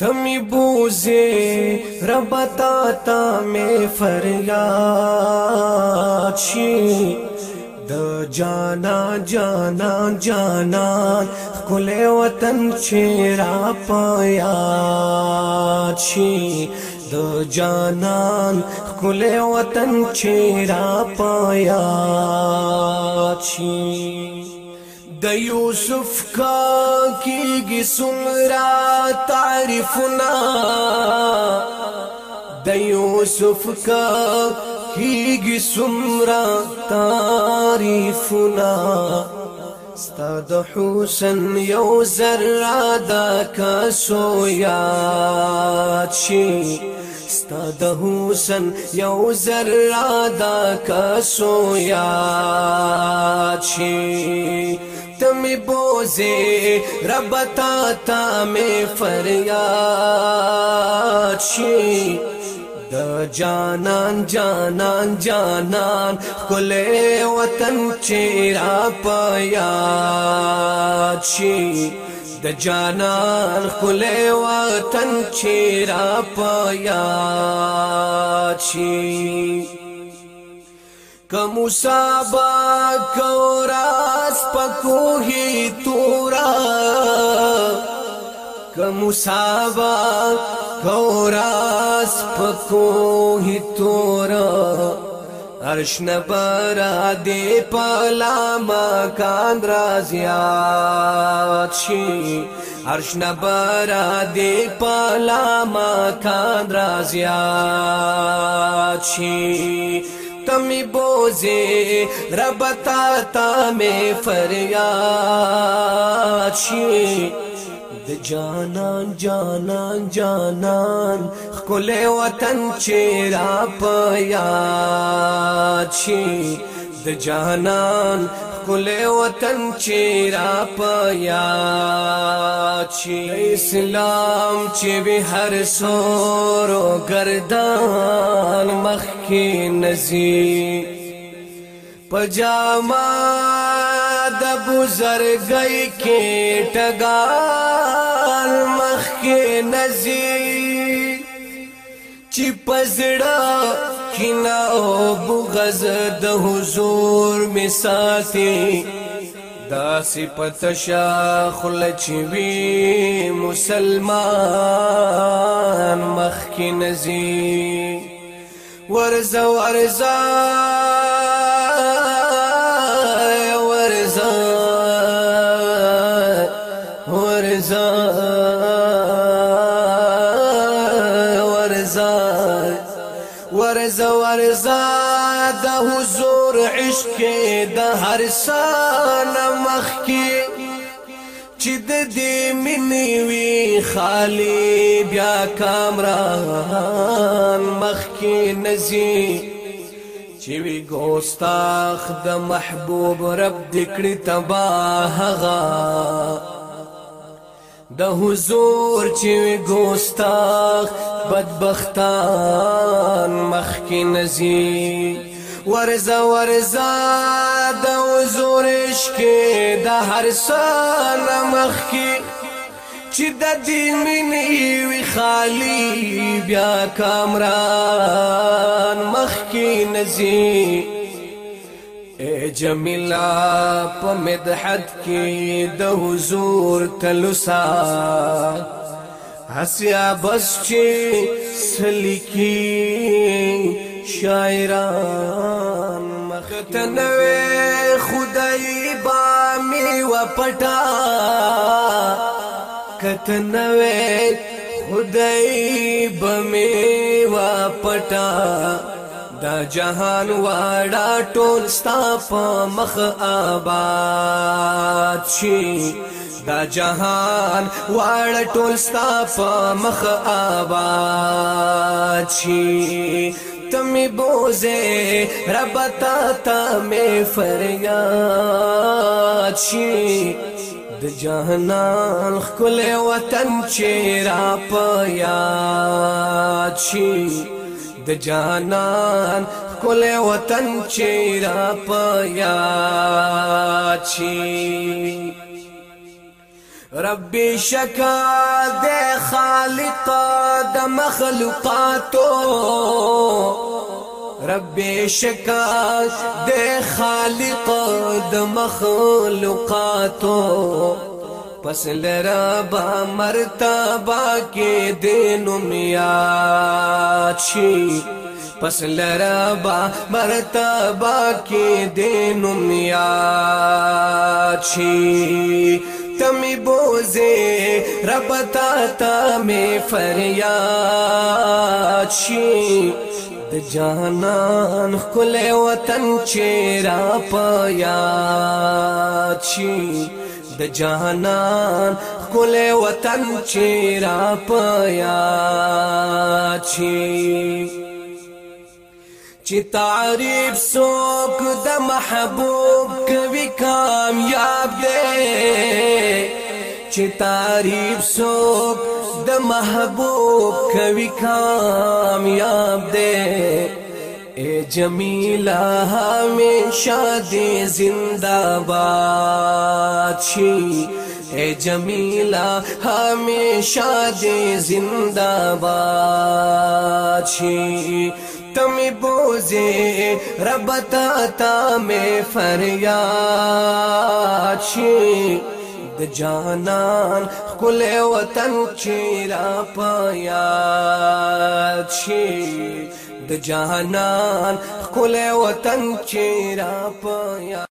تمی بوزے رب تا میں فریا د جانا جانا جانا کلے وطن چھیڑا پایا د جانا کلے وطن چھیرا پایا د یوسف کا کیږي سمرا تعرفنا د یوسف کا کیږي سمرا تعرفنا استاد حسن یو ذره دا کا سویا شي استاد حسن یو ذره دا کا سویا شي تمی بوزی رب تا تا می فریاد شی د جانان جانان جانان کله وطن چیرا پیا شي د جانان کله وطن چیرا پیا شي کموسابا کوراس پکوهی تورا کموسابا کوراس پکوهی تورا ارشن برا دی پلا مکان رازیات شی ارشن برا دی پلا مکان رازیات شی تمی بوزی رب تا تا می فریاد شي د جانان جانان جانان خپل وطن چې را پیاد شي د جانان خپل وطن چې را پیاد شي اسلام چې به هر سورو گردان مخ کی نسی پجاما د بزرګي کې ټګال مخ کې نسی چې پزړه کنا او بغز د حضور می ساتي دا صفت شاخ لچوي مسلمان مخ کی نزي ورزا ورزا ورزا ورزا ورزا ورزا ورزا د عشق د هر سان مخ کې چې د دې منې وی خالی بیا کامران مخ کې نزي چې وی ګوستاخ د محبوب رب دکړي تباه غا د حضور چې ګوستاخ بدبختان مخ کې نزي ورزا ورزا د وزورش کې د هر سال مخ کې چې د دې منې وی خالی بیا کامران مخ کې نزي اے جمیلا په مدحت کې د حضور تلوسا حسیا بس چې سلیکی شاعران مختنوي خدای با می و پټا کتنوي خدای با می و پټا دا جهان واړه ټول ستا په مخ آباد شي دا جهان واړه ټول ستا په مخ آباد شي تمی بوزه رب تا تا می فریاد شي د جهنم خپل وطن چیرې په یاد شي د جانان خپل وطن چیرې په یاد شي ربي شکا د خالق د مخلوقاتو ربي شکا د خالق د مخلوقاتو پس لربا مرتبہ کې دینم یاد شي پس لربا مرتبہ کې دینم یاد شي می بوزه رب تا تا می فریاد شي د جانان خپل وطن چیرې په یاد شي د جانان خپل وطن چیرې په یاد شي تعریف سوک دا محبوب کامیاب دے تعریف سوک د محبوب وام کامیاب دے اے جمیلہ ہمیشہ شادی زندہ شی اے جمیلہ ہمیں شادی زندہ شی تمی بوزی رب تا تا می فریاد شي د جانان خپل وطن چې را پیاد شي د جانان خپل وطن چې را پیاد